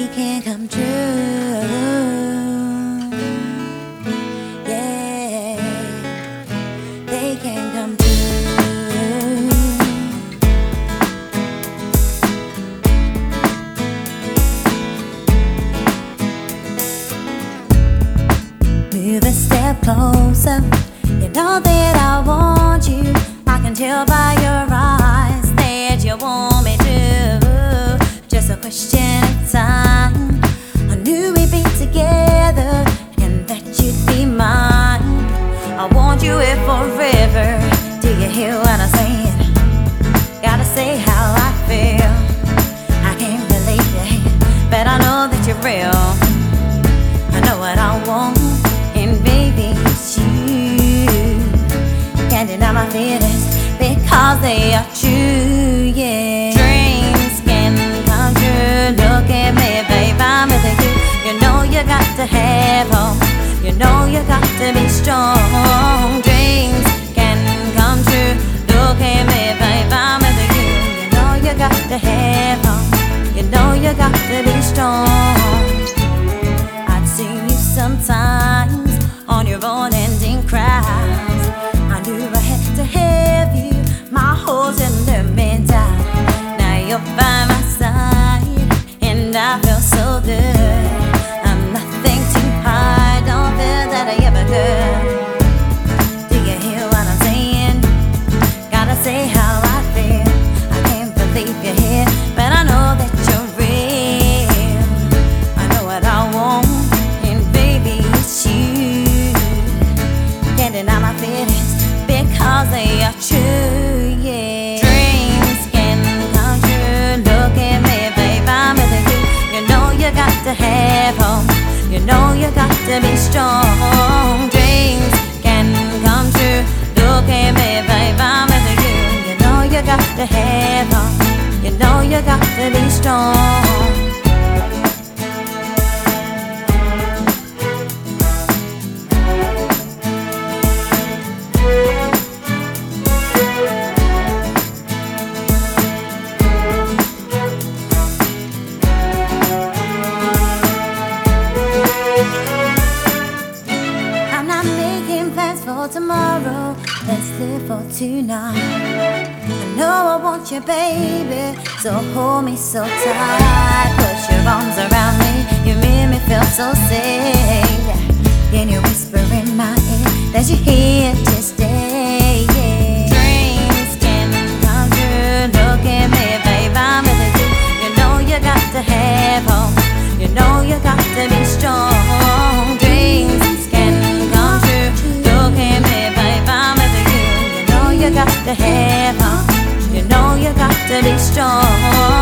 they can come true. Yeah, they can come true. Move a step closer. You know that I want you. I can tell by your eyes that you want forever. Do you hear what I'm saying? Gotta say how I feel. I can't believe you but I know that you're real. I know what I want, and baby, it's you. Can't deny my feelings because they are true, yeah. Dreams can come true. Look at me, babe, I'm with you. You know you got to have hope. You know you got to be strong. Say how I feel. I can't believe you're here, but I know that you're real. I know what I want, and baby, it's you. Can't deny my feelings because they are true, yeah. Dreams can come true. Look at me, babe, I'm with you. You know you got to have hope. You know you got to be strong. Be strong. Plans for tomorrow. Let's live for tonight. I know I want you, baby. So hold me so tight. Put your arms around me. You make me feel so safe. Then you whisper in my ear that you're here to stay. Dreams can come true. Look at me, babe. I'm with you. You know you got to have hope. You know you got to be strong. You know